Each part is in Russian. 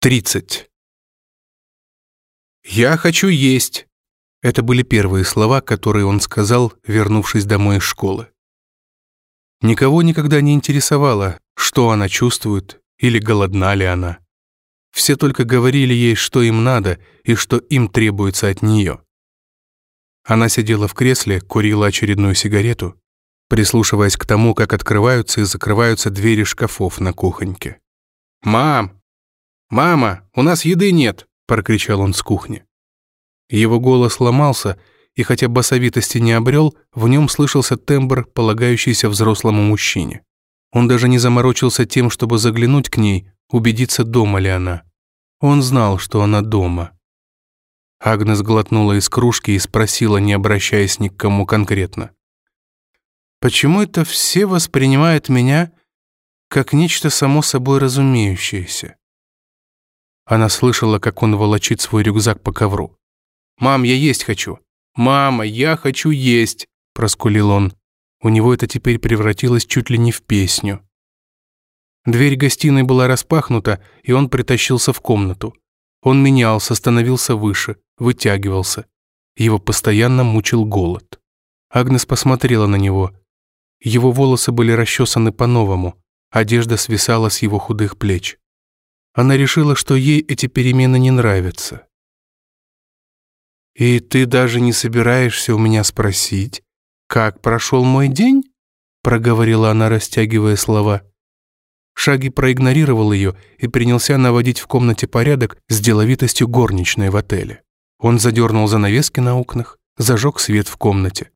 30. «Я хочу есть!» Это были первые слова, которые он сказал, вернувшись домой из школы. Никого никогда не интересовало, что она чувствует или голодна ли она. Все только говорили ей, что им надо и что им требуется от нее. Она сидела в кресле, курила очередную сигарету, прислушиваясь к тому, как открываются и закрываются двери шкафов на кухоньке. «Мам, «Мама, у нас еды нет!» – прокричал он с кухни. Его голос ломался, и хотя басовитости не обрел, в нем слышался тембр, полагающийся взрослому мужчине. Он даже не заморочился тем, чтобы заглянуть к ней, убедиться, дома ли она. Он знал, что она дома. Агнес глотнула из кружки и спросила, не обращаясь ни к кому конкретно. «Почему это все воспринимают меня как нечто само собой разумеющееся?» Она слышала, как он волочит свой рюкзак по ковру. «Мам, я есть хочу!» «Мама, я хочу есть!» – проскулил он. У него это теперь превратилось чуть ли не в песню. Дверь гостиной была распахнута, и он притащился в комнату. Он менялся, становился выше, вытягивался. Его постоянно мучил голод. Агнес посмотрела на него. Его волосы были расчесаны по-новому, одежда свисала с его худых плеч. Она решила, что ей эти перемены не нравятся. «И ты даже не собираешься у меня спросить, как прошел мой день?» проговорила она, растягивая слова. Шаги проигнорировал ее и принялся наводить в комнате порядок с деловитостью горничной в отеле. Он задернул занавески на окнах, зажег свет в комнате.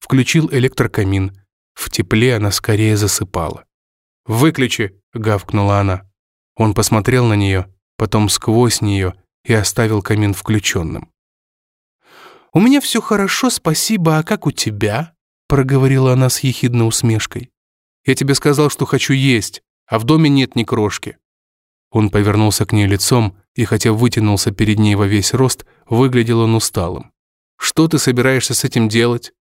Включил электрокамин. В тепле она скорее засыпала. «Выключи!» — гавкнула она. Он посмотрел на нее, потом сквозь нее и оставил камин включенным. «У меня все хорошо, спасибо, а как у тебя?» проговорила она с ехидной усмешкой. «Я тебе сказал, что хочу есть, а в доме нет ни крошки». Он повернулся к ней лицом, и хотя вытянулся перед ней во весь рост, выглядел он усталым. «Что ты собираешься с этим делать?»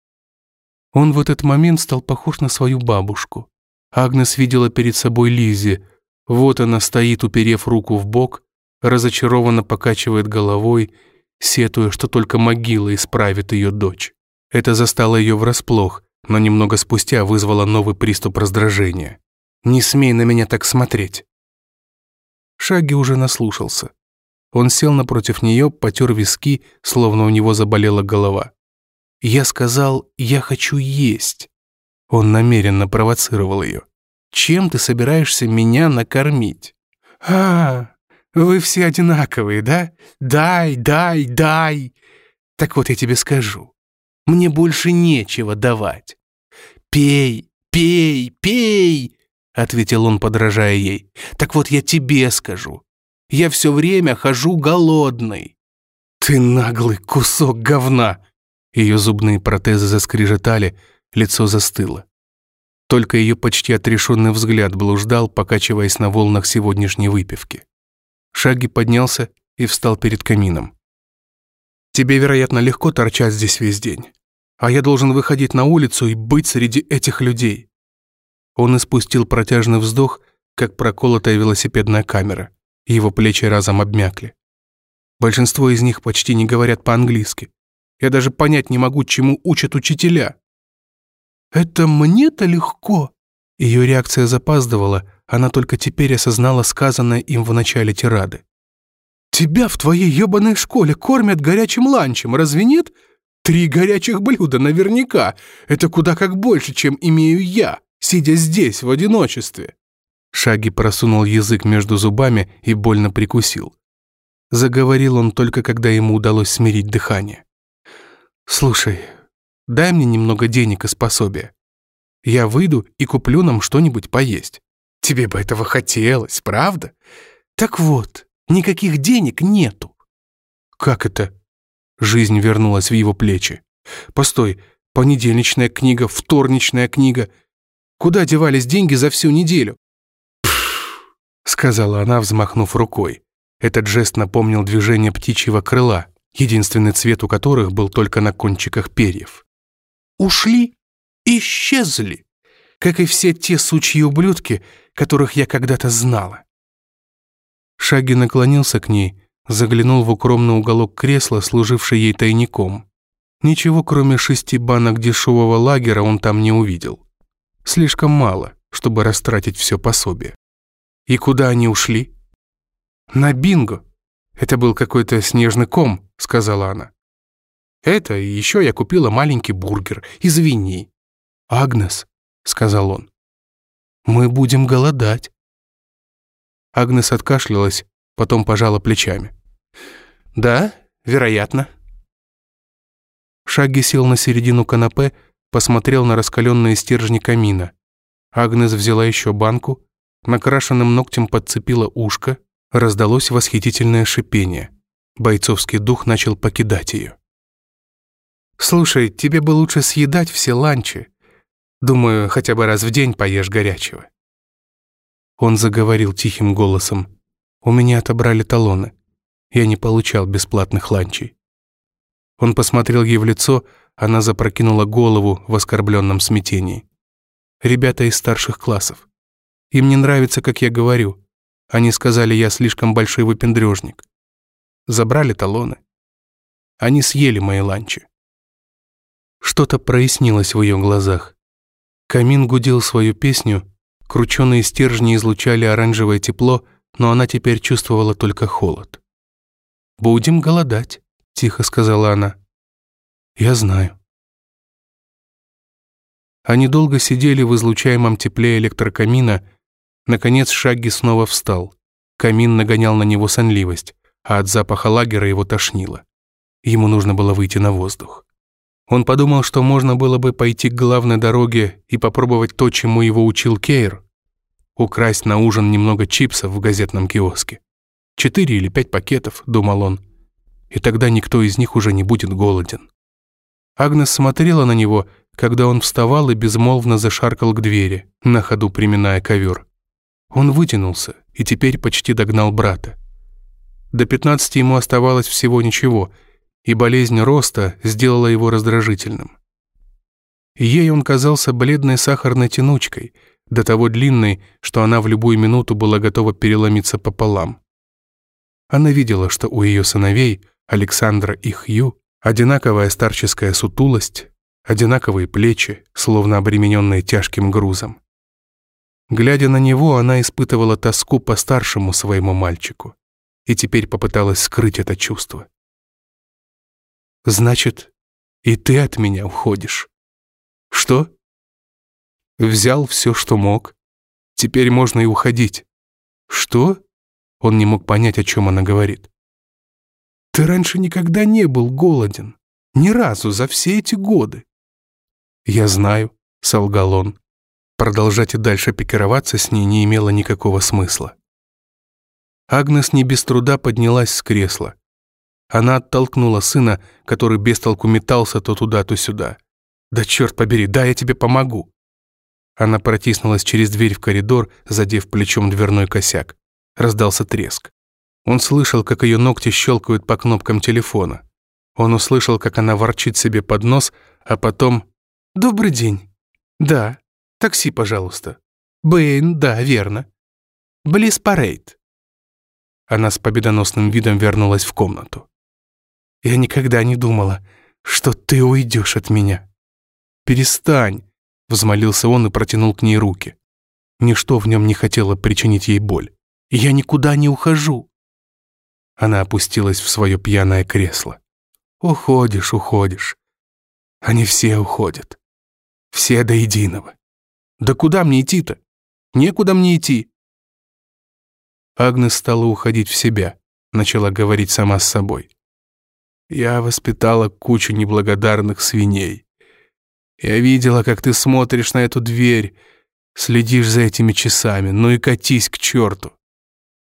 Он в этот момент стал похож на свою бабушку. Агнес видела перед собой Лизи, вот она стоит, уперев руку в бок, разочарованно покачивает головой, сетуя, что только могила исправит ее дочь. Это застало ее врасплох, но немного спустя вызвало новый приступ раздражения. «Не смей на меня так смотреть!» Шаги уже наслушался. Он сел напротив нее, потер виски, словно у него заболела голова. «Я сказал, я хочу есть!» Он намеренно провоцировал ее. Чем ты собираешься меня накормить? А, вы все одинаковые, да? Дай, дай, дай. Так вот я тебе скажу. Мне больше нечего давать. Пей, пей, пей, ответил он, подражая ей. Так вот я тебе скажу. Я все время хожу голодный. Ты наглый кусок говна. Ее зубные протезы заскрежетали, лицо застыло. Только ее почти отрешенный взгляд блуждал, покачиваясь на волнах сегодняшней выпивки. Шаги поднялся и встал перед камином. «Тебе, вероятно, легко торчать здесь весь день, а я должен выходить на улицу и быть среди этих людей». Он испустил протяжный вздох, как проколотая велосипедная камера. Его плечи разом обмякли. Большинство из них почти не говорят по-английски. Я даже понять не могу, чему учат учителя. «Это мне-то легко!» Ее реакция запаздывала, она только теперь осознала сказанное им в начале тирады. «Тебя в твоей ебаной школе кормят горячим ланчем, разве нет? Три горячих блюда наверняка. Это куда как больше, чем имею я, сидя здесь в одиночестве». Шаги просунул язык между зубами и больно прикусил. Заговорил он только, когда ему удалось смирить дыхание. «Слушай, Дай мне немного денег и пособия. Я выйду и куплю нам что-нибудь поесть. Тебе бы этого хотелось, правда? Так вот, никаких денег нету. Как это? Жизнь вернулась в его плечи. Постой, понедельничная книга, вторничная книга. Куда девались деньги за всю неделю? Сказала она, взмахнув рукой. Этот жест напомнил движение птичьего крыла, единственный цвет у которых был только на кончиках перьев ушли, исчезли, как и все те сучьи ублюдки, которых я когда-то знала. Шаги наклонился к ней, заглянул в укромный уголок кресла, служивший ей тайником. Ничего, кроме шести банок дешевого лагера, он там не увидел. Слишком мало, чтобы растратить все пособие. И куда они ушли? На бинго. Это был какой-то снежный ком, сказала она. Это и еще я купила маленький бургер. Извини. Агнес, сказал он. Мы будем голодать. Агнес откашлялась, потом пожала плечами. «Да, вероятно». Шагги сел на середину канапе, посмотрел на раскаленные стержни камина. Агнес взяла еще банку, накрашенным ногтем подцепила ушко, раздалось восхитительное шипение. Бойцовский дух начал покидать ее. «Слушай, тебе бы лучше съедать все ланчи. Думаю, хотя бы раз в день поешь горячего». Он заговорил тихим голосом. «У меня отобрали талоны. Я не получал бесплатных ланчей». Он посмотрел ей в лицо, она запрокинула голову в оскорбленном смятении. «Ребята из старших классов. Им не нравится, как я говорю. Они сказали, я слишком большой выпендрежник. Забрали талоны. Они съели мои ланчи». Что-то прояснилось в ее глазах. Камин гудел свою песню, Крученые стержни излучали оранжевое тепло, но она теперь чувствовала только холод. «Будем голодать», — тихо сказала она. «Я знаю». Они долго сидели в излучаемом тепле электрокамина. Наконец Шагги снова встал. Камин нагонял на него сонливость, а от запаха лагера его тошнило. Ему нужно было выйти на воздух. Он подумал, что можно было бы пойти к главной дороге и попробовать то, чему его учил Кейр. Украсть на ужин немного чипсов в газетном киоске. Четыре или пять пакетов, думал он. И тогда никто из них уже не будет голоден. Агнес смотрела на него, когда он вставал и безмолвно зашаркал к двери, на ходу приминая ковер. Он вытянулся и теперь почти догнал брата. До пятнадцати ему оставалось всего ничего — и болезнь роста сделала его раздражительным. Ей он казался бледной сахарной тянучкой, до того длинной, что она в любую минуту была готова переломиться пополам. Она видела, что у ее сыновей, Александра и Хью, одинаковая старческая сутулость, одинаковые плечи, словно обремененные тяжким грузом. Глядя на него, она испытывала тоску по старшему своему мальчику и теперь попыталась скрыть это чувство. Значит, и ты от меня уходишь. Что? Взял все, что мог. Теперь можно и уходить. Что? Он не мог понять, о чем она говорит. Ты раньше никогда не был голоден. Ни разу за все эти годы. Я знаю, солгал он. Продолжать и дальше пикироваться с ней не имело никакого смысла. Агнес не без труда поднялась с кресла. Она оттолкнула сына, который без толку метался то туда, то сюда. «Да черт побери, да, я тебе помогу!» Она протиснулась через дверь в коридор, задев плечом дверной косяк. Раздался треск. Он слышал, как ее ногти щелкают по кнопкам телефона. Он услышал, как она ворчит себе под нос, а потом... «Добрый день. Да. Такси, пожалуйста. Бэйн, да, верно. Близ Парейд». Она с победоносным видом вернулась в комнату. Я никогда не думала, что ты уйдешь от меня. Перестань, взмолился он и протянул к ней руки. Ничто в нем не хотело причинить ей боль. Я никуда не ухожу. Она опустилась в свое пьяное кресло. Уходишь, уходишь. Они все уходят. Все до единого. Да куда мне идти-то? Некуда мне идти. Агнес стала уходить в себя, начала говорить сама с собой. Я воспитала кучу неблагодарных свиней. Я видела, как ты смотришь на эту дверь, следишь за этими часами, ну и катись к черту.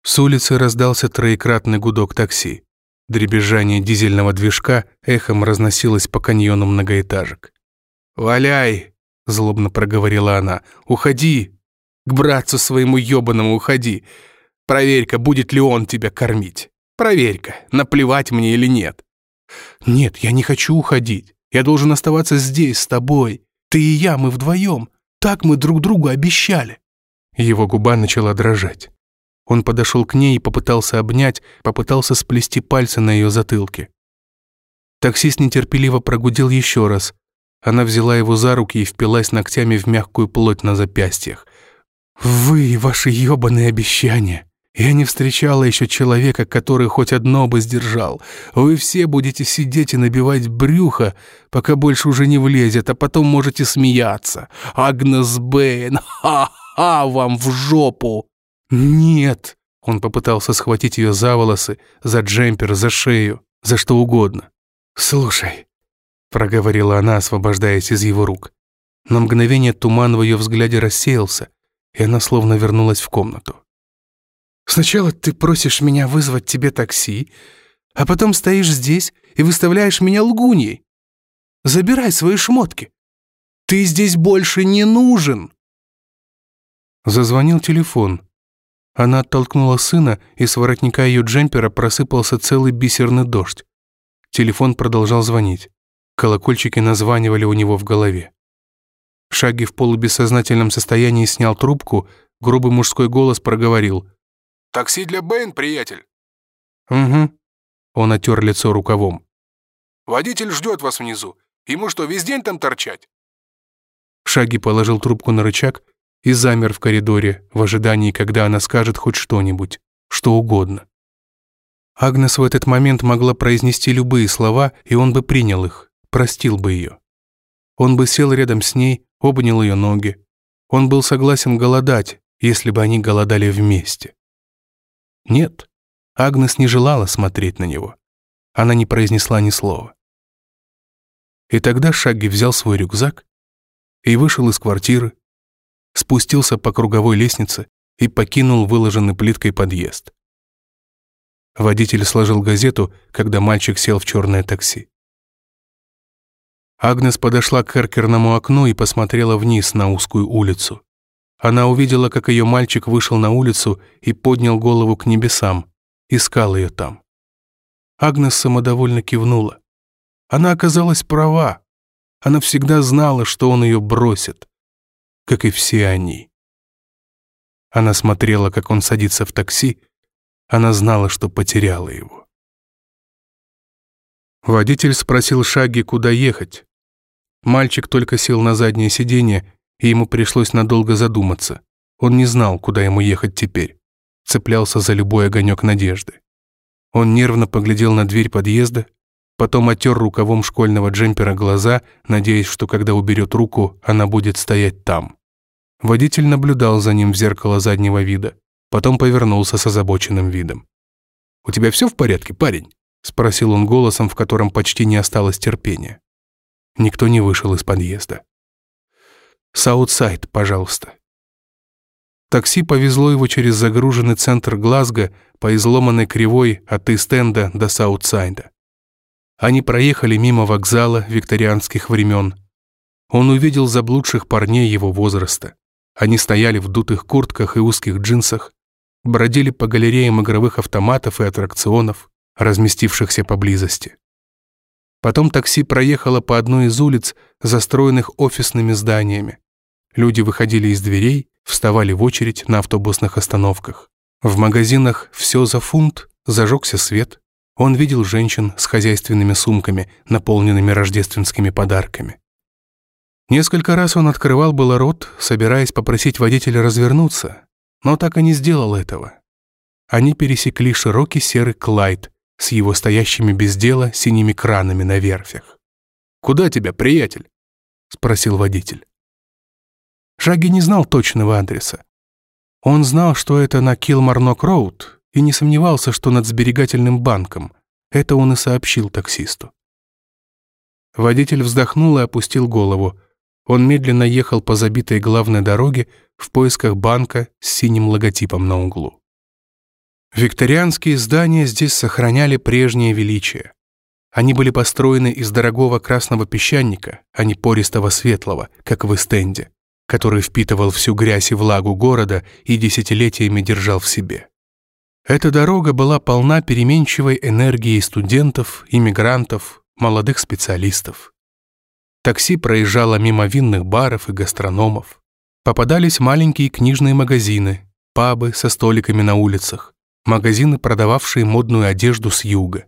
С улицы раздался троекратный гудок такси. Дребезжание дизельного движка эхом разносилось по каньону многоэтажек. «Валяй!» — злобно проговорила она. «Уходи! К братцу своему ёбаному уходи! Проверь-ка, будет ли он тебя кормить! Проверь-ка, наплевать мне или нет!» «Нет, я не хочу уходить. Я должен оставаться здесь, с тобой. Ты и я, мы вдвоем. Так мы друг другу обещали». Его губа начала дрожать. Он подошел к ней и попытался обнять, попытался сплести пальцы на ее затылке. Таксист нетерпеливо прогудел еще раз. Она взяла его за руки и впилась ногтями в мягкую плоть на запястьях. «Вы и ваши ёбаные обещания! Я не встречала еще человека, который хоть одно бы сдержал. Вы все будете сидеть и набивать брюхо, пока больше уже не влезет, а потом можете смеяться. Агнес Бэйн, ха-ха, вам в жопу!» «Нет!» Он попытался схватить ее за волосы, за джемпер, за шею, за что угодно. «Слушай», — проговорила она, освобождаясь из его рук. На мгновение туман в ее взгляде рассеялся, и она словно вернулась в комнату. «Сначала ты просишь меня вызвать тебе такси, а потом стоишь здесь и выставляешь меня лгуньей. Забирай свои шмотки. Ты здесь больше не нужен!» Зазвонил телефон. Она оттолкнула сына, и с воротника ее джемпера просыпался целый бисерный дождь. Телефон продолжал звонить. Колокольчики названивали у него в голове. Шаги в полубессознательном состоянии снял трубку, грубый мужской голос проговорил. «Такси для Бэйн, приятель?» «Угу». Он отер лицо рукавом. «Водитель ждет вас внизу. Ему что, весь день там торчать?» Шаги положил трубку на рычаг и замер в коридоре в ожидании, когда она скажет хоть что-нибудь, что угодно. Агнес в этот момент могла произнести любые слова, и он бы принял их, простил бы ее. Он бы сел рядом с ней, обнял ее ноги. Он был согласен голодать, если бы они голодали вместе. Нет, Агнес не желала смотреть на него. Она не произнесла ни слова. И тогда Шагги взял свой рюкзак и вышел из квартиры, спустился по круговой лестнице и покинул выложенный плиткой подъезд. Водитель сложил газету, когда мальчик сел в черное такси. Агнес подошла к эркерному окну и посмотрела вниз на узкую улицу. Она увидела, как ее мальчик вышел на улицу и поднял голову к небесам, искал ее там. Агнес самодовольно кивнула. Она оказалась права. Она всегда знала, что он ее бросит как и все они. Она смотрела, как он садится в такси, она знала, что потеряла его. Водитель спросил Шаги, куда ехать. Мальчик только сел на заднее сиденье, и ему пришлось надолго задуматься. Он не знал, куда ему ехать теперь. Цеплялся за любой огонек надежды. Он нервно поглядел на дверь подъезда, потом оттер рукавом школьного джемпера глаза, надеясь, что когда уберет руку, она будет стоять там. Водитель наблюдал за ним в зеркало заднего вида, потом повернулся с озабоченным видом. «У тебя все в порядке, парень?» — спросил он голосом, в котором почти не осталось терпения. Никто не вышел из подъезда. «Саутсайд, пожалуйста». Такси повезло его через загруженный центр Глазго по изломанной кривой от Истенда до Саутсайда. Они проехали мимо вокзала викторианских времен. Он увидел заблудших парней его возраста. Они стояли в дутых куртках и узких джинсах, бродили по галереям игровых автоматов и аттракционов, разместившихся поблизости. Потом такси проехало по одной из улиц, застроенных офисными зданиями. Люди выходили из дверей, вставали в очередь на автобусных остановках. В магазинах «Все за фунт» зажегся свет. Он видел женщин с хозяйственными сумками, наполненными рождественскими подарками. Несколько раз он открывал было рот, собираясь попросить водителя развернуться, но так и не сделал этого. Они пересекли широкий серый Клайд с его стоящими без дела синими кранами на верфях. «Куда тебя, приятель?» — спросил водитель. Шаги не знал точного адреса. Он знал, что это на Килмарнок-Роуд, и не сомневался, что над сберегательным банком. Это он и сообщил таксисту. Водитель вздохнул и опустил голову. Он медленно ехал по забитой главной дороге в поисках банка с синим логотипом на углу. Викторианские здания здесь сохраняли прежнее величие. Они были построены из дорогого красного песчаника, а не пористого светлого, как в Эстенде, который впитывал всю грязь и влагу города и десятилетиями держал в себе. Эта дорога была полна переменчивой энергией студентов, иммигрантов, молодых специалистов. Такси проезжало мимо винных баров и гастрономов. Попадались маленькие книжные магазины, пабы со столиками на улицах, магазины, продававшие модную одежду с юга.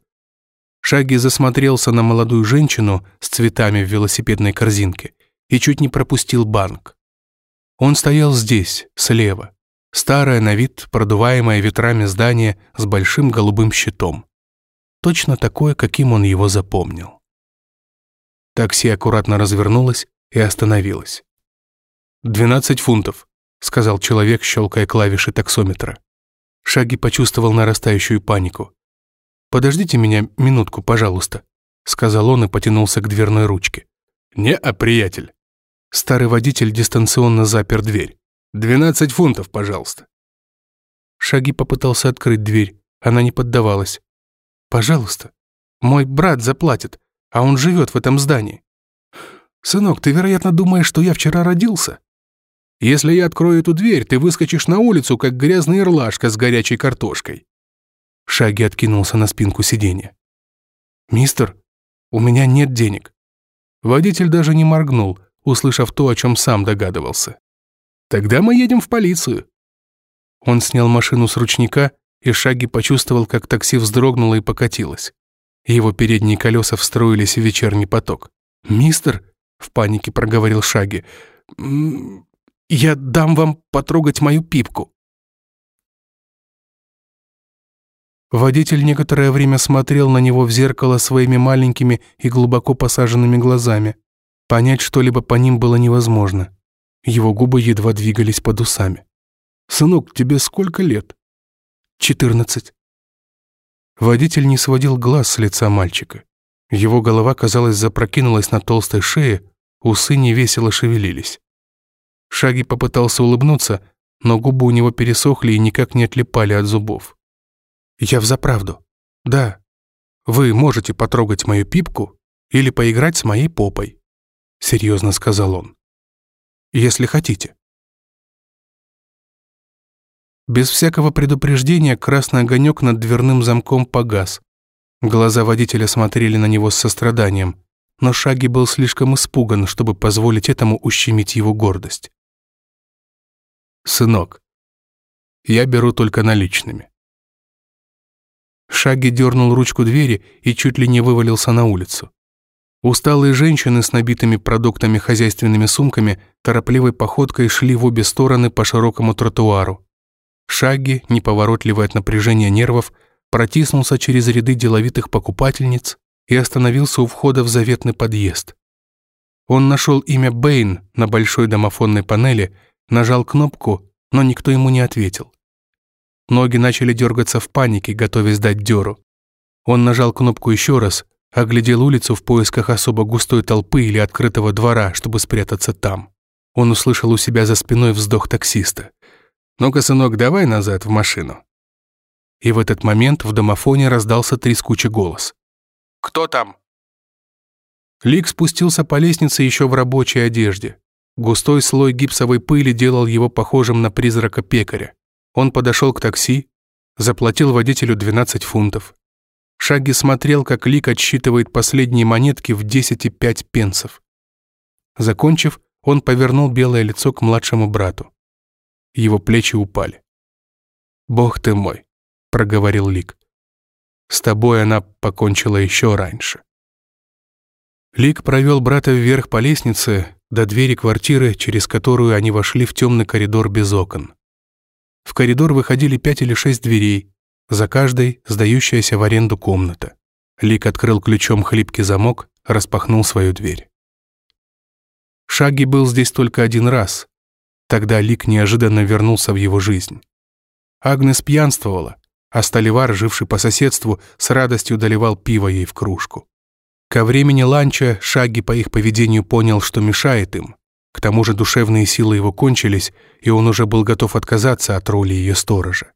Шаги засмотрелся на молодую женщину с цветами в велосипедной корзинке и чуть не пропустил банк. Он стоял здесь, слева. Старое на вид, продуваемое ветрами здание с большим голубым щитом. Точно такое, каким он его запомнил. Такси аккуратно развернулось и остановилось. «Двенадцать фунтов», — сказал человек, щелкая клавиши таксометра. Шаги почувствовал нарастающую панику. «Подождите меня минутку, пожалуйста», — сказал он и потянулся к дверной ручке. «Не-а, приятель». Старый водитель дистанционно запер дверь. «Двенадцать фунтов, пожалуйста». Шаги попытался открыть дверь. Она не поддавалась. «Пожалуйста. Мой брат заплатит, а он живет в этом здании». «Сынок, ты, вероятно, думаешь, что я вчера родился?» «Если я открою эту дверь, ты выскочишь на улицу, как грязный ирлашка с горячей картошкой». Шаги откинулся на спинку сиденья. «Мистер, у меня нет денег». Водитель даже не моргнул, услышав то, о чем сам догадывался. «Тогда мы едем в полицию». Он снял машину с ручника, и Шаги почувствовал, как такси вздрогнуло и покатилось. Его передние колеса встроились в вечерний поток. «Мистер», — в панике проговорил Шаги, — «я дам вам потрогать мою пипку». Водитель некоторое время смотрел на него в зеркало своими маленькими и глубоко посаженными глазами. Понять что-либо по ним было невозможно. Его губы едва двигались под усами. «Сынок, тебе сколько лет?» «Четырнадцать». Водитель не сводил глаз с лица мальчика. Его голова, казалось, запрокинулась на толстой шее, усы невесело шевелились. Шаги попытался улыбнуться, но губы у него пересохли и никак не отлипали от зубов. Я взаправду. Да. Вы можете потрогать мою пипку или поиграть с моей попой, серьезно сказал он. Если хотите. Без всякого предупреждения красный огонек над дверным замком погас. Глаза водителя смотрели на него с состраданием, но Шаги был слишком испуган, чтобы позволить этому ущемить его гордость. «Сынок, я беру только наличными. Шаги дернул ручку двери и чуть ли не вывалился на улицу. Усталые женщины с набитыми продуктами хозяйственными сумками торопливой походкой шли в обе стороны по широкому тротуару. Шаги, неповоротливый от напряжения нервов, протиснулся через ряды деловитых покупательниц и остановился у входа в заветный подъезд. Он нашел имя Бэйн на большой домофонной панели, нажал кнопку, но никто ему не ответил. Ноги начали дергаться в панике, готовясь дать дёру. Он нажал кнопку еще раз, оглядел улицу в поисках особо густой толпы или открытого двора, чтобы спрятаться там. Он услышал у себя за спиной вздох таксиста. «Ну-ка, сынок, давай назад в машину». И в этот момент в домофоне раздался трескучий голос. «Кто там?» Лик спустился по лестнице еще в рабочей одежде. Густой слой гипсовой пыли делал его похожим на призрака пекаря. Он подошел к такси, заплатил водителю 12 фунтов. Шаги смотрел, как Лик отсчитывает последние монетки в 10 и 5 пенсов. Закончив, он повернул белое лицо к младшему брату. Его плечи упали. «Бог ты мой», — проговорил Лик. «С тобой она покончила еще раньше». Лик провел брата вверх по лестнице до двери квартиры, через которую они вошли в темный коридор без окон. В коридор выходили пять или шесть дверей, за каждой сдающаяся в аренду комната. Лик открыл ключом хлипкий замок, распахнул свою дверь. Шаги был здесь только один раз. Тогда Лик неожиданно вернулся в его жизнь. Агнес пьянствовала, а Столивар, живший по соседству, с радостью доливал пиво ей в кружку. Ко времени ланча Шаги по их поведению понял, что мешает им. К тому же душевные силы его кончились, и он уже был готов отказаться от роли ее сторожа.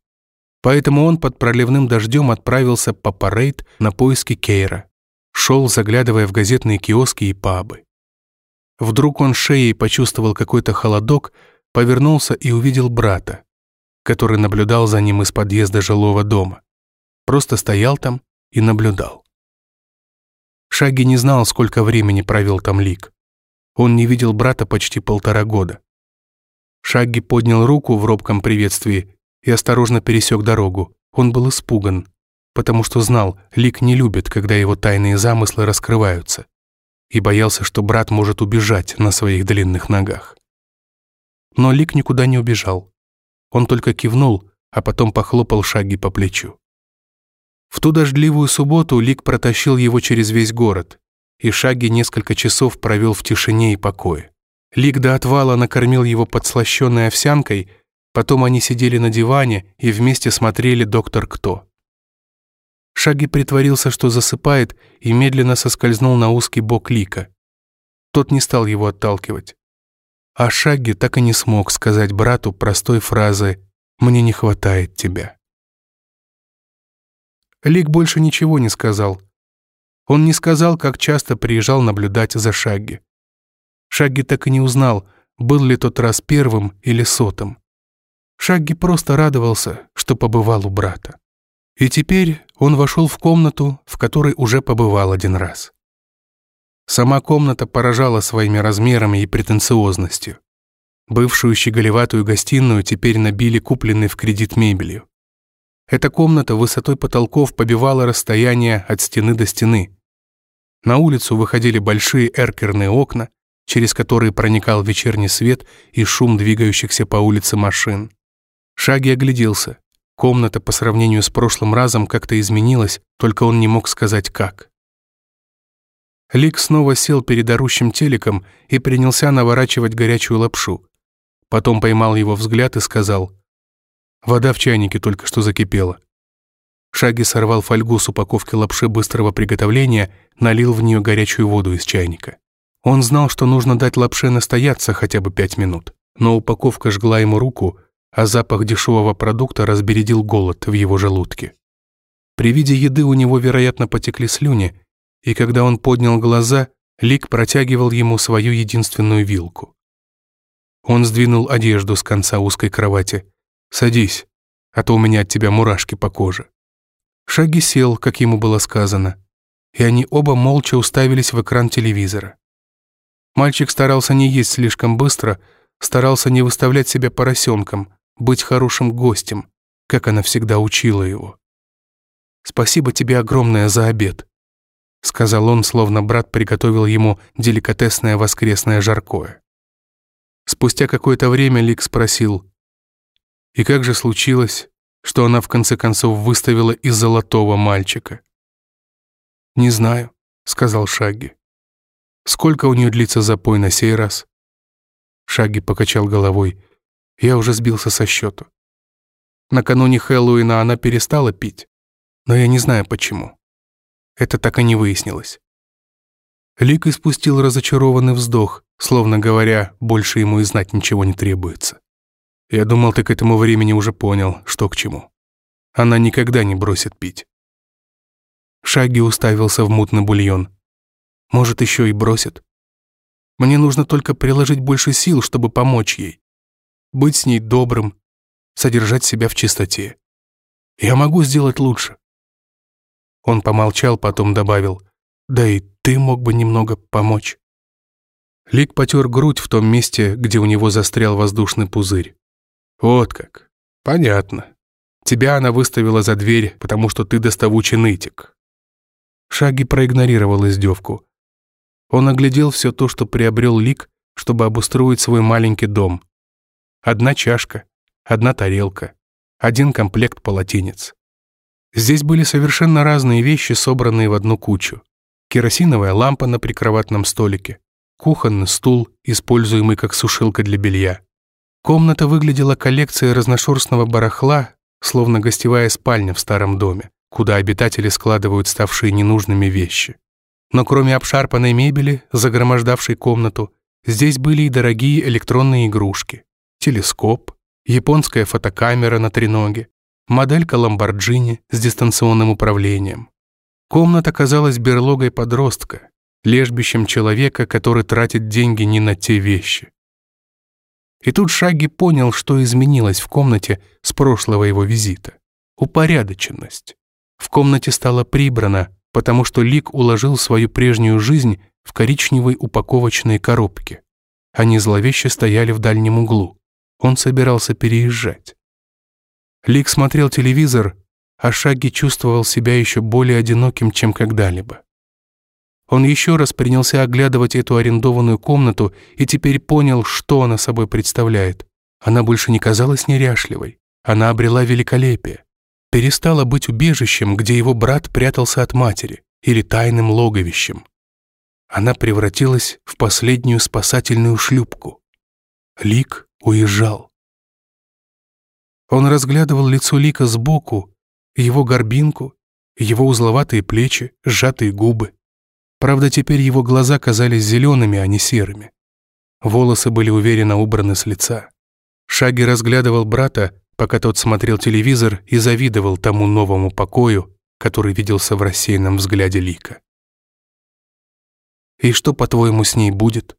Поэтому он под проливным дождем отправился по парейд на поиски Кейра. Шел, заглядывая в газетные киоски и пабы. Вдруг он шеей почувствовал какой-то холодок, повернулся и увидел брата, который наблюдал за ним из подъезда жилого дома. Просто стоял там и наблюдал. Шаги не знал, сколько времени провел там Лик. Он не видел брата почти полтора года. Шагги поднял руку в робком приветствии и осторожно пересек дорогу. Он был испуган, потому что знал, Лик не любит, когда его тайные замыслы раскрываются, и боялся, что брат может убежать на своих длинных ногах. Но Лик никуда не убежал. Он только кивнул, а потом похлопал Шаги по плечу. В ту дождливую субботу Лик протащил его через весь город, и Шаги несколько часов провел в тишине и покое. Лик до отвала накормил его подслащенной овсянкой, потом они сидели на диване и вместе смотрели «Доктор Кто». Шаги притворился, что засыпает, и медленно соскользнул на узкий бок Лика. Тот не стал его отталкивать. А Шаги так и не смог сказать брату простой фразы «Мне не хватает тебя». Лик больше ничего не сказал. Он не сказал, как часто приезжал наблюдать за Шаги. Шагги так и не узнал, был ли тот раз первым или сотым. Шагги просто радовался, что побывал у брата. И теперь он вошел в комнату, в которой уже побывал один раз. Сама комната поражала своими размерами и претенциозностью. Бывшую щеголеватую гостиную теперь набили купленной в кредит мебелью. Эта комната высотой потолков побивала расстояние от стены до стены. На улицу выходили большие эркерные окна, через которые проникал вечерний свет и шум двигающихся по улице машин. Шаги огляделся. Комната по сравнению с прошлым разом как-то изменилась, только он не мог сказать как. Лик снова сел перед орущим телеком и принялся наворачивать горячую лапшу. Потом поймал его взгляд и сказал, «Вода в чайнике только что закипела». Шаги сорвал фольгу с упаковки лапши быстрого приготовления, налил в нее горячую воду из чайника. Он знал, что нужно дать лапше настояться хотя бы пять минут, но упаковка жгла ему руку, а запах дешевого продукта разбередил голод в его желудке. При виде еды у него, вероятно, потекли слюни, и когда он поднял глаза, Лик протягивал ему свою единственную вилку. Он сдвинул одежду с конца узкой кровати. «Садись, а то у меня от тебя мурашки по коже». Шаги сел, как ему было сказано, и они оба молча уставились в экран телевизора. Мальчик старался не есть слишком быстро, старался не выставлять себя поросенком, быть хорошим гостем, как она всегда учила его. «Спасибо тебе огромное за обед», — сказал он, словно брат приготовил ему деликатесное воскресное жаркое. Спустя какое-то время Лик спросил, «И как же случилось, что она в конце концов выставила из золотого мальчика?» «Не знаю», — сказал Шагги. Сколько у нее длится запой на сей раз? Шаги покачал головой. Я уже сбился со счету. Накануне Хэллоуина она перестала пить, но я не знаю почему. Это так и не выяснилось. Лик испустил разочарованный вздох, словно говоря, больше ему и знать ничего не требуется. Я думал, ты к этому времени уже понял, что к чему. Она никогда не бросит пить. Шаги уставился в мутный бульон. Может, еще и бросит. Мне нужно только приложить больше сил, чтобы помочь ей. Быть с ней добрым, содержать себя в чистоте. Я могу сделать лучше. Он помолчал, потом добавил, да и ты мог бы немного помочь. Лик потер грудь в том месте, где у него застрял воздушный пузырь. Вот как. Понятно. Тебя она выставила за дверь, потому что ты доставучий нытик. Шаги проигнорировал издевку. Он оглядел все то, что приобрел Лик, чтобы обустроить свой маленький дом. Одна чашка, одна тарелка, один комплект полотенец. Здесь были совершенно разные вещи, собранные в одну кучу. Керосиновая лампа на прикроватном столике, кухонный стул, используемый как сушилка для белья. Комната выглядела коллекцией разношерстного барахла, словно гостевая спальня в старом доме, куда обитатели складывают ставшие ненужными вещи. Но кроме обшарпанной мебели, загромождавшей комнату, здесь были и дорогие электронные игрушки, телескоп, японская фотокамера на треноге, моделька Ламборджини с дистанционным управлением. Комната казалась берлогой подростка, лежбищем человека, который тратит деньги не на те вещи. И тут Шаги понял, что изменилось в комнате с прошлого его визита. Упорядоченность. В комнате стало прибрано, потому что Лик уложил свою прежнюю жизнь в коричневой упаковочной коробке. Они зловеще стояли в дальнем углу. Он собирался переезжать. Лик смотрел телевизор, а Шаги чувствовал себя еще более одиноким, чем когда-либо. Он еще раз принялся оглядывать эту арендованную комнату и теперь понял, что она собой представляет. Она больше не казалась неряшливой. Она обрела великолепие. Перестала быть убежищем, где его брат прятался от матери, или тайным логовищем. Она превратилась в последнюю спасательную шлюпку. Лик уезжал. Он разглядывал лицо Лика сбоку, его горбинку, его узловатые плечи, сжатые губы. Правда, теперь его глаза казались зелеными, а не серыми. Волосы были уверенно убраны с лица. Шаги разглядывал брата, пока тот смотрел телевизор и завидовал тому новому покою, который виделся в рассеянном взгляде Лика. «И что, по-твоему, с ней будет?»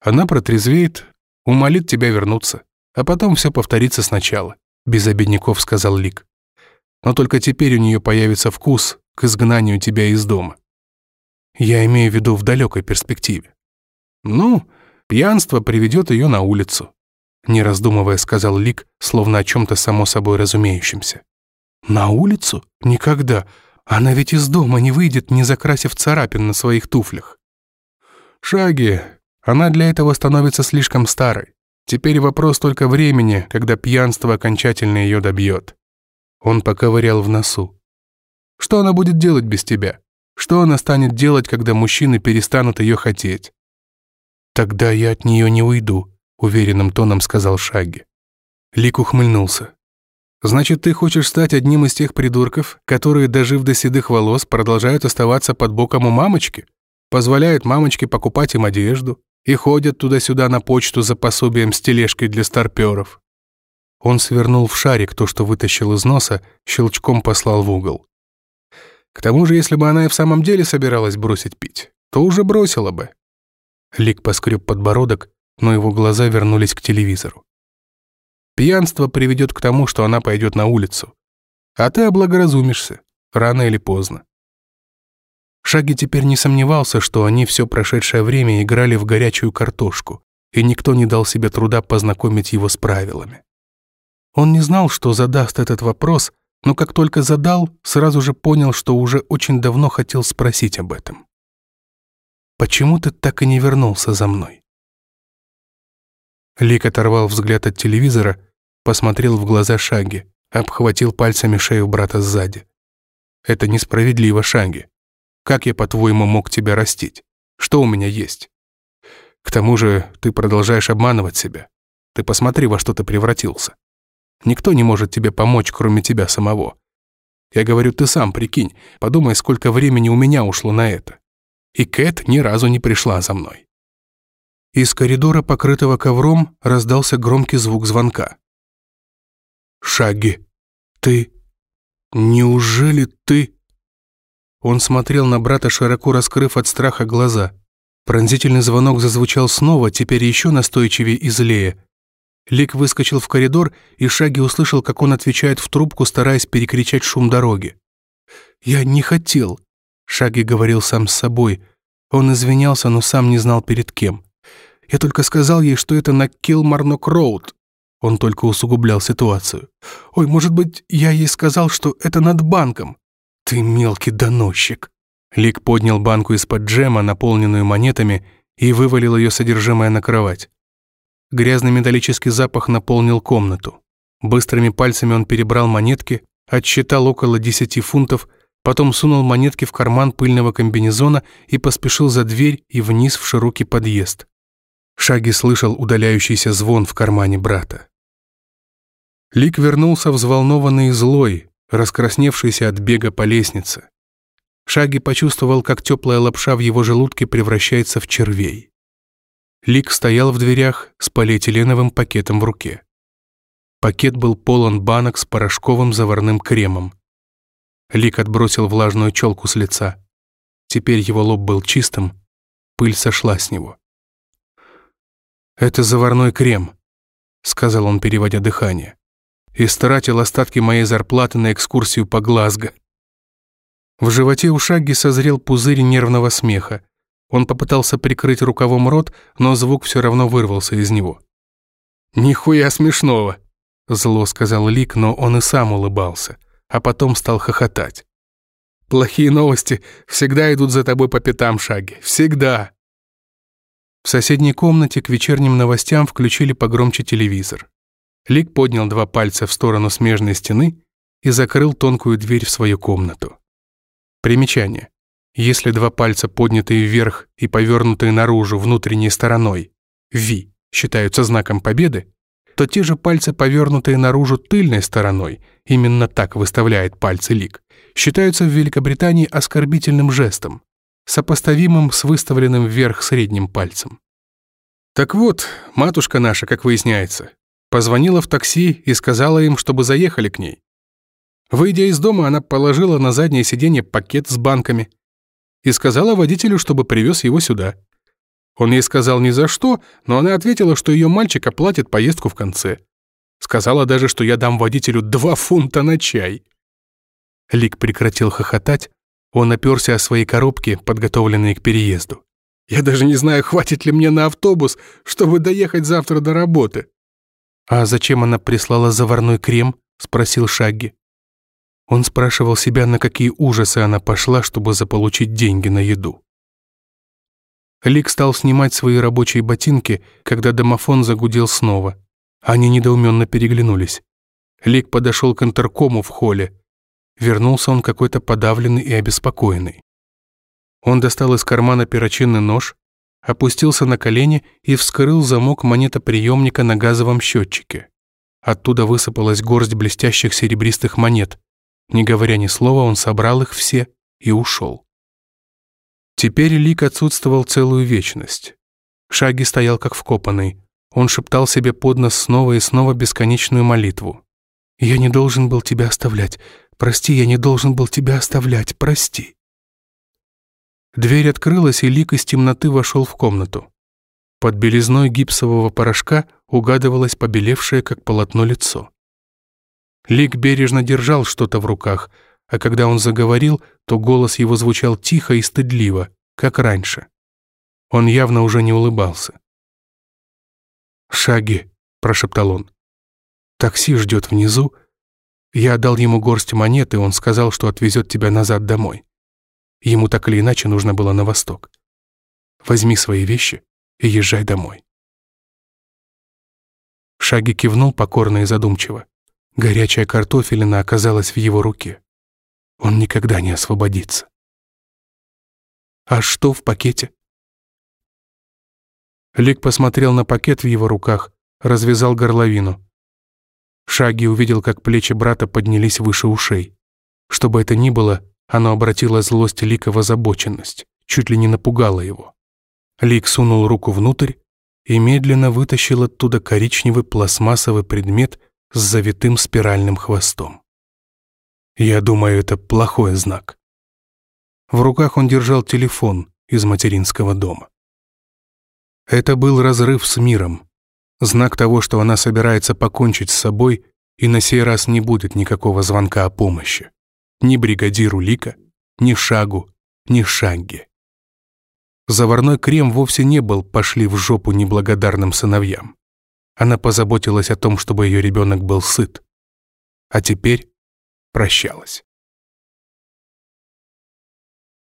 «Она протрезвеет, умолит тебя вернуться, а потом все повторится сначала», без обедняков сказал Лик. «Но только теперь у нее появится вкус к изгнанию тебя из дома. Я имею в виду в далекой перспективе. Ну, пьянство приведет ее на улицу, не раздумывая, сказал Лик, словно о чем-то само собой разумеющемся. На улицу? Никогда. Она ведь из дома не выйдет, не закрасив царапин на своих туфлях. Шаги. Она для этого становится слишком старой. Теперь вопрос только времени, когда пьянство окончательно ее добьет. Он поковырял в носу. Что она будет делать без тебя? Что она станет делать, когда мужчины перестанут ее хотеть? «Тогда я от нее не уйду», — уверенным тоном сказал Шаги. Лик ухмыльнулся. «Значит, ты хочешь стать одним из тех придурков, которые, дожив до седых волос, продолжают оставаться под боком у мамочки? Позволяют мамочке покупать им одежду и ходят туда-сюда на почту за пособием с тележкой для старпёров?» Он свернул в шарик то, что вытащил из носа, щелчком послал в угол. К тому же, если бы она и в самом деле собиралась бросить пить, то уже бросила бы. Лик поскреб подбородок, но его глаза вернулись к телевизору. Пьянство приведет к тому, что она пойдет на улицу. А ты облагоразумишься, рано или поздно. Шаги теперь не сомневался, что они все прошедшее время играли в горячую картошку, и никто не дал себе труда познакомить его с правилами. Он не знал, что задаст этот вопрос, но как только задал, сразу же понял, что уже очень давно хотел спросить об этом. «Почему ты так и не вернулся за мной?» Лик оторвал взгляд от телевизора, посмотрел в глаза Шаги, обхватил пальцами шею брата сзади. «Это несправедливо, Шаги. Как я, по-твоему, мог тебя растить? Что у меня есть? К тому же ты продолжаешь обманывать себя. Ты посмотри, во что ты превратился. Никто не может тебе помочь, кроме тебя самого. Я говорю, ты сам прикинь, подумай, сколько времени у меня ушло на это. И Кэт ни разу не пришла за мной. Из коридора, покрытого ковром, раздался громкий звук звонка. «Шаги, ты... Неужели ты...» Он смотрел на брата, широко раскрыв от страха глаза. Пронзительный звонок зазвучал снова, теперь еще настойчивее и злее. Лик выскочил в коридор, и Шаги услышал, как он отвечает в трубку, стараясь перекричать шум дороги. «Я не хотел», — Шаги говорил сам с собой. Он извинялся, но сам не знал перед кем. «Я только сказал ей, что это на Килмарнок-Роуд». Он только усугублял ситуацию. «Ой, может быть, я ей сказал, что это над банком?» «Ты мелкий доносчик». Лик поднял банку из-под джема, наполненную монетами, и вывалил ее содержимое на кровать. Грязный металлический запах наполнил комнату. Быстрыми пальцами он перебрал монетки, отсчитал около 10 фунтов, потом сунул монетки в карман пыльного комбинезона и поспешил за дверь и вниз в широкий подъезд. Шаги слышал удаляющийся звон в кармане брата. Лик вернулся взволнованный и злой, раскрасневшийся от бега по лестнице. Шаги почувствовал, как теплая лапша в его желудке превращается в червей. Лик стоял в дверях с полиэтиленовым пакетом в руке. Пакет был полон банок с порошковым заварным кремом. Лик отбросил влажную челку с лица. Теперь его лоб был чистым, пыль сошла с него. «Это заварной крем», — сказал он, переводя дыхание. «Истратил остатки моей зарплаты на экскурсию по Глазго». В животе у Шаги созрел пузырь нервного смеха. Он попытался прикрыть рукавом рот, но звук все равно вырвался из него. «Нихуя смешного!» — зло сказал Лик, но он и сам улыбался, а потом стал хохотать. «Плохие новости всегда идут за тобой по пятам, Шаги. Всегда!» В соседней комнате к вечерним новостям включили погромче телевизор. Лик поднял два пальца в сторону смежной стены и закрыл тонкую дверь в свою комнату. Примечание. Если два пальца поднятые вверх и повернутые наружу внутренней стороной, V, считаются знаком победы, то те же пальцы, повернутые наружу тыльной стороной, именно так выставляет пальцы Лик, считаются в Великобритании оскорбительным жестом, сопоставимым с выставленным вверх средним пальцем. Так вот, матушка наша, как выясняется, позвонила в такси и сказала им, чтобы заехали к ней. Выйдя из дома, она положила на заднее сиденье пакет с банками и сказала водителю, чтобы привез его сюда. Он ей сказал ни за что, но она ответила, что ее мальчик оплатит поездку в конце. Сказала даже, что я дам водителю два фунта на чай. Лик прекратил хохотать, он оперся о свои коробки, подготовленные к переезду. «Я даже не знаю, хватит ли мне на автобус, чтобы доехать завтра до работы». «А зачем она прислала заварной крем?» — спросил Шагги. Он спрашивал себя, на какие ужасы она пошла, чтобы заполучить деньги на еду. Лик стал снимать свои рабочие ботинки, когда домофон загудел снова. Они недоуменно переглянулись. Лик подошел к интеркому в холле. Вернулся он какой-то подавленный и обеспокоенный. Он достал из кармана перочинный нож, опустился на колени и вскрыл замок монетоприемника на газовом счетчике. Оттуда высыпалась горсть блестящих серебристых монет. Не говоря ни слова, он собрал их все и ушел. Теперь Лик отсутствовал целую вечность. Шаги стоял как вкопанный. Он шептал себе под нос снова и снова бесконечную молитву. «Я не должен был тебя оставлять. Прости, я не должен был тебя оставлять. Прости». Дверь открылась, и Лик из темноты вошел в комнату. Под белизной гипсового порошка угадывалось побелевшее, как полотно, лицо. Лик бережно держал что-то в руках, а когда он заговорил, то голос его звучал тихо и стыдливо, как раньше. Он явно уже не улыбался. «Шаги», — прошептал он. «Такси ждет внизу. Я отдал ему горсть монет, и он сказал, что отвезет тебя назад домой. Ему так или иначе нужно было на восток. Возьми свои вещи и езжай домой». Шаги кивнул покорно и задумчиво. Горячая картофелина оказалась в его руке. Он никогда не освободится. «А что в пакете?» Лик посмотрел на пакет в его руках, развязал горловину. Шаги увидел, как плечи брата поднялись выше ушей. Что бы это ни было, оно обратило злость Лика в озабоченность, чуть ли не напугало его. Лик сунул руку внутрь и медленно вытащил оттуда коричневый пластмассовый предмет с завитым спиральным хвостом. Я думаю, это плохой знак. В руках он держал телефон из материнского дома. Это был разрыв с миром, знак того, что она собирается покончить с собой, и на сей раз не будет никакого звонка о помощи. Ни бригадиру Лика, ни Шагу, ни Шанге. Заварной крем вовсе не был «пошли в жопу неблагодарным сыновьям». Она позаботилась о том, чтобы ее ребенок был сыт. А теперь прощалась.